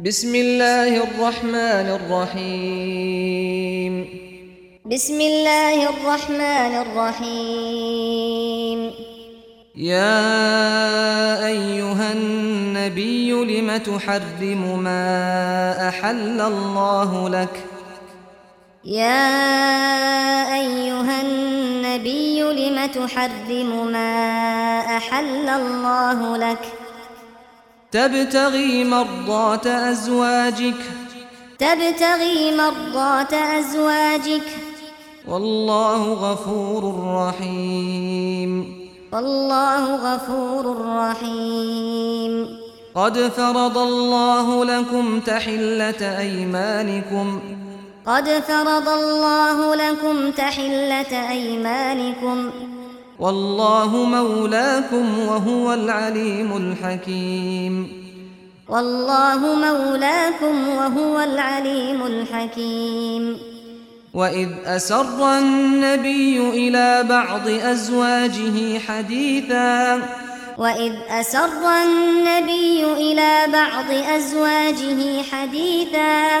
بسم الله الرحمن الرحيم بسم الله الرحمن الرحيم يا ايها النبي لما تحرم ما احل الله لك يا ايها النبي لما تحرم ما احل الله لك تبتغي مرضات أزواجك. تبتغي مرضات أزواجك. والله غفور رحيم. والله غفور رحيم. قد فرض الله لكم تحلة أيمانكم. قد فرض الله لكم تحلة أيمانكم. والله مولاكم وهو العليم الحكيم. والله مولاكم وهو العليم الحكيم. وَإِذْ أَسَرَّ النَّبِيُّ إِلَى بَعْضِ أَزْوَاجِهِ حَدِيثًا. وَإِذْ أَسَرَّ النَّبِيُّ إِلَى بَعْضِ أَزْوَاجِهِ حَدِيثًا.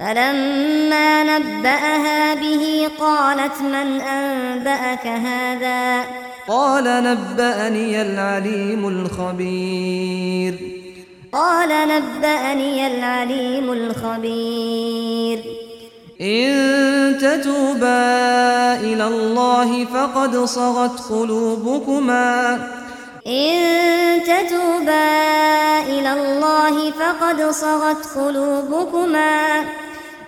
فلما نبأها به قالت من أنبأك هذا؟ قال نبأني العليم الخبير. قال نبأني العليم الخبير. إن تتوبا إلى الله فقد صغت قلوبكما. إن تتوبا إلى الله فقد صغت قلوبكما.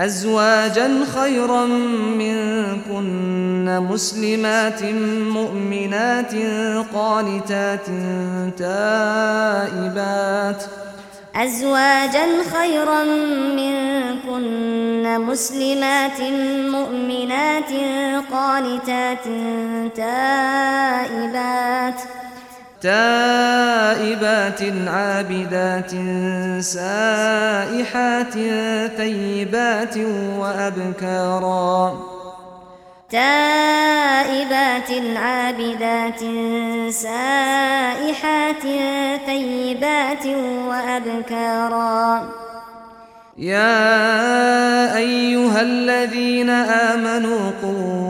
أزواجا خيرا منكن مسلمات مؤمنات قانتات تائبات. أزواجا خيرا منكن مسلمات مؤمنات قانتات تائبات. تائبات عابدات سائحات ثيبات وأبكارا. تائبات عابدات سائحات ثيبات وأبكارا. يا أيها الذين آمنوا قوم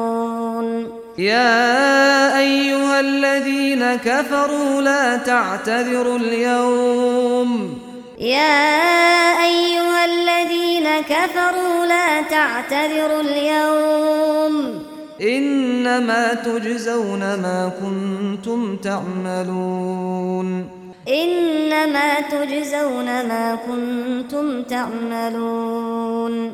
يا أيها الذين كفروا لا تعتذروا اليوم. يا أيها الذين كفروا لا تعتذروا اليوم. إنما تجزون ما كنتم تعملون. إنما تجزون ما كنتم تعملون.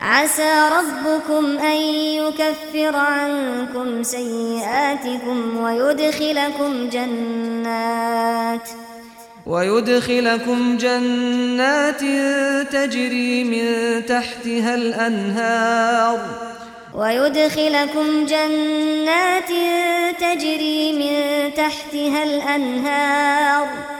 عسى ربكم أن يكفر عنكم سيئاتكم ويدخلكم جنات ويدخلكم جنات تجري من تحتها الأنهار. ويدخلكم جنات تجري من تحتها الأنهار.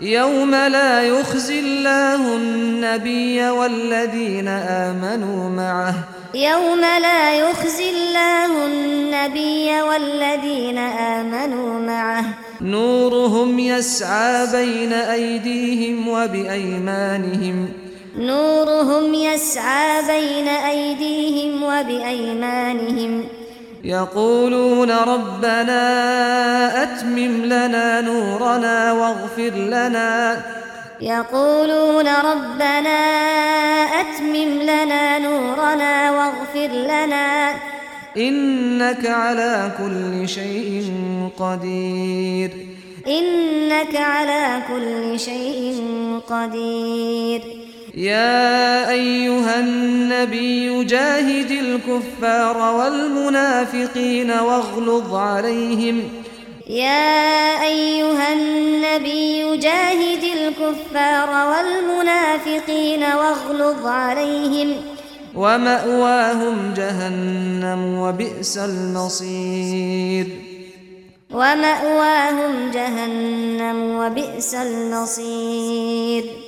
يوم لا يخزي الله النبي والذين آمنوا معه يوم لا يخزي الله النبي والذين آمنوا معه نورهم يسعى بين أيديهم وبأيمانهم نورهم يسعى بين أيديهم وبأيمانهم يقولون ربنا أتمم لنا نورنا واغفر لنا. يقولون ربنا أتمم لنا نورنا واغفر لنا. إنك على كل شيء قدير. إنك على كل شيء قدير. يا أيها النبي جاهد الكفار والمنافقين واغلظ عليهم. يا أيها النبي جاهد الكفار والمنافقين واغلظ عليهم. ومأواهم جهنم وبئس المصير. ومأواهم جهنم وبئس المصير.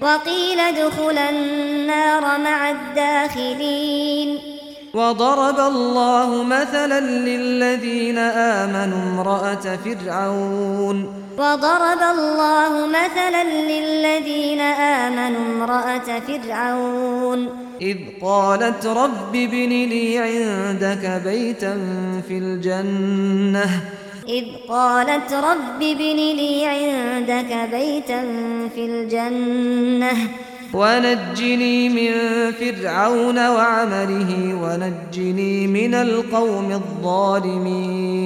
وقيل ادخل النار مع الداخلين. وضرب الله مثلا للذين آمنوا امرأة فرعون. وضرب الله مثلا للذين آمنوا امرأة فرعون. إذ قالت رب ابن لي عندك بيتا في الجنة. إذ قالت رب بن لي عندك بيتا في الجنة. ونجني من فرعون وعمله ونجني من القوم الظالمين.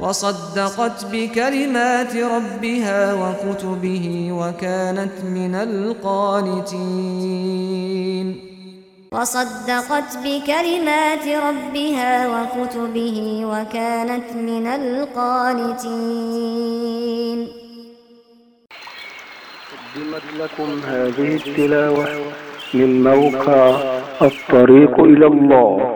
وصدقت بكلمات ربها وكتبه وكانت من القانتين. وصدقت بكلمات ربها وكتبه وكانت من القانتين. قدمت لكم هذه التلاوة من موقع الطريق إلى الله.